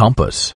compass.